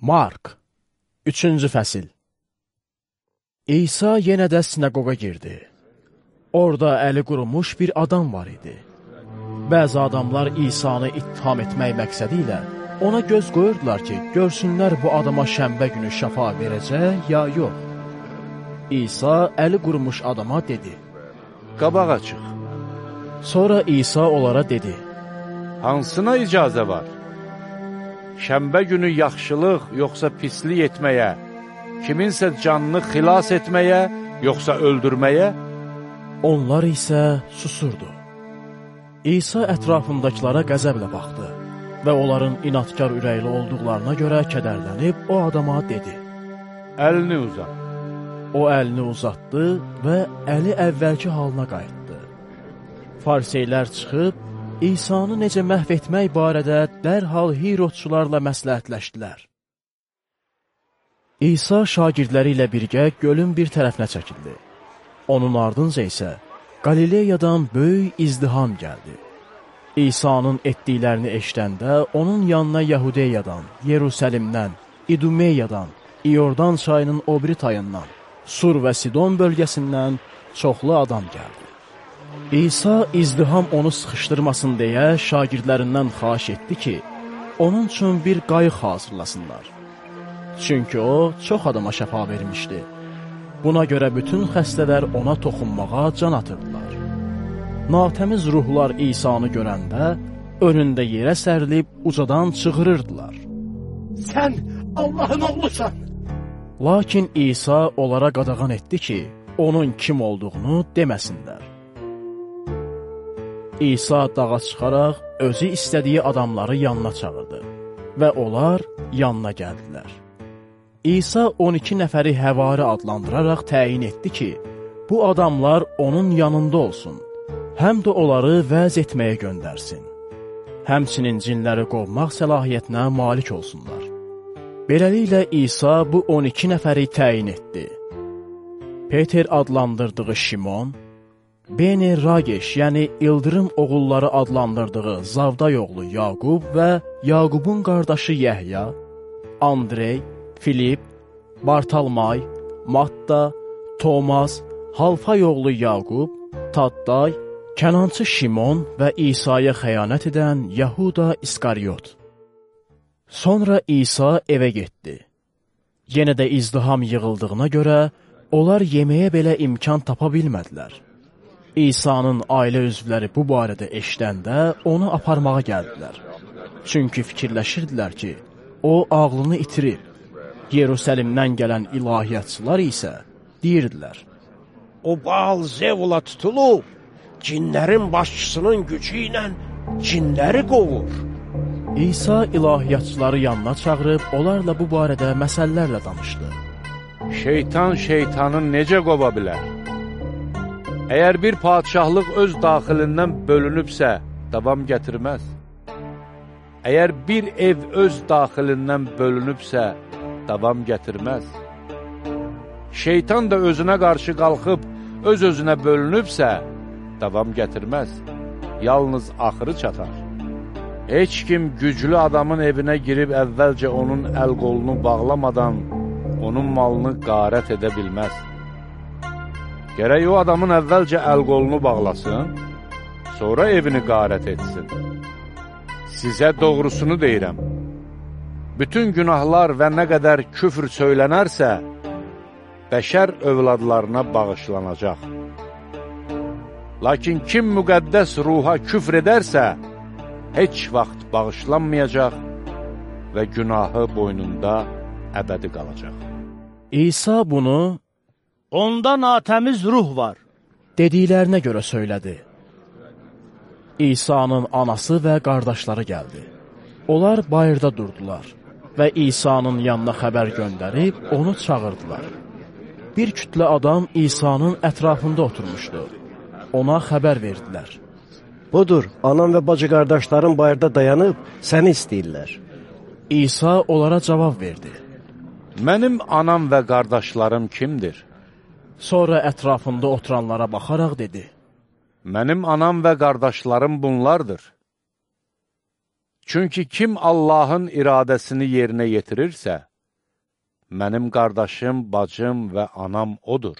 Mark 3-cü fəsil İsa yenə də sinagoga girdi. Orada əli qurumuş bir adam var idi. Bəzi adamlar İsanı ittiham etmək məqsədi ilə ona göz qoyurdular ki, görsünlər bu adama şəmbə günü şəfa verəcək ya yox. İsa əli qurumuş adama dedi, Qabağa çıx. Sonra İsa onlara dedi, Hansına icazə var? Şəmbə günü yaxşılıq yoxsa pislik etməyə, kiminsə canını xilas etməyə, yoxsa öldürməyə? Onlar isə susurdu. İsa ətrafındakılara qəzəblə baxdı və onların inadkar ürəkli olduqlarına görə kədərlənib o adama dedi. Əlini uzat. O əlini uzatdı və əli əvvəlki halına qayıtdı. Farseylər çıxıb İsanı necə məhv etmək barədə dərhal Hirodçularla məsləhətləşdilər. İsa şagirdləri ilə birgə gölün bir tərəfinə çəkildi. Onun ardınca isə Qalileyadan böyük izdiham gəldi. İsa'nın etdiklərini eşdəndə onun yanına Yahudiyadan, Yerusəlimdən, İdumeyadan, İordan çayının o biri tayından, Sur və Sidon bölgəsindən çoxlu adam gəldi. İsa izdiham onu sıxışdırmasın deyə şagirdlərindən xaş etdi ki, onun üçün bir qayıq hazırlasınlar. Çünki o, çox adama şəfa vermişdi. Buna görə bütün xəstələr ona toxunmağa can atırdılar. Natəmiz ruhlar İsanı görəndə, önündə yerə sərilib ucadan çığırırdılar. Sən Allahın oğlusan! Lakin İsa onlara qadağan etdi ki, onun kim olduğunu deməsinlər. İsa dağa çıxaraq özü istədiyi adamları yanına çağırdı və onlar yanına gəldilər. İsa 12 nəfəri həvari adlandıraraq təyin etdi ki, bu adamlar onun yanında olsun, həm də onları vəz etməyə göndərsin. Həmçinin cinləri qovmaq səlahiyyətinə malik olsunlar. Beləliklə İsa bu 12 nəfəri təyin etdi. Peter adlandırdığı Şimon, Beni Rageş, yəni İldırım oğulları adlandırdığı Zavday oğlu Yaqub və Yaqubun qardaşı Yəhya, Andrey, Filip, Bartalmay, Matta, Tomas, Halfay oğlu Yaqub, Tadday, Kənançı Şimon və İsa'ya xəyanət edən Yahuda İskaryot. Sonra İsa evə getdi. Yenə də izdiham yığıldığına görə onlar yeməyə belə imkan tapa bilmədilər. İsa'nın ailə üzvləri bu barədə eşdəndə onu aparmağa gəldilər. Çünki fikirləşirdilər ki, o ağlını itirib. Yerusəlimdən gələn ilahiyyatçılar isə deyirdilər. O Baal Zevula tutulub, cinlərin başçısının gücü ilə cinləri qovur. İsa ilahiyyatçıları yanına çağırıb, onlarla bu barədə məsələlərlə danışdı. Şeytan şeytanın necə qova bilər? Əgər bir padişahlıq öz daxilindən bölünübsə, davam gətirməz. Əgər bir ev öz daxilindən bölünübsə, davam gətirməz. Şeytan da özünə qarşı qalxıb, öz-özünə bölünübsə, davam gətirməz. Yalnız axırı çatar. Heç kim güclü adamın evinə girib əvvəlcə onun əl-qolunu bağlamadan onun malını qarət edə bilməz. Gərək o adamın əvvəlcə əl-qolunu bağlasın, sonra evini qarət etsin. Sizə doğrusunu deyirəm. Bütün günahlar və nə qədər küfr söylənərsə, bəşər övladlarına bağışlanacaq. Lakin kim müqəddəs ruha küfr edərsə, heç vaxt bağışlanmayacaq və günahı boynunda əbədi qalacaq. İsa bunu Onda natəmiz ruh var. Dediklərinə görə söylədi. İsa'nın anası və qardaşları gəldi. Onlar bayırda durdular və İsa'nın yanına xəbər göndərib onu çağırdılar. Bir kütlə adam İsa'nın ətrafında oturmuşdu. Ona xəbər verdilər. Budur, anam və bacı qardaşların bayırda dayanıb səni istəyirlər. İsa onlara cavab verdi. Mənim anam və qardaşlarım kimdir? Sonra ətrafında oturanlara baxaraq dedi. Mənim anam və qardaşlarım bunlardır. Çünki kim Allahın iradəsini yerinə yetirirsə, mənim qardaşım, bacım və anam odur.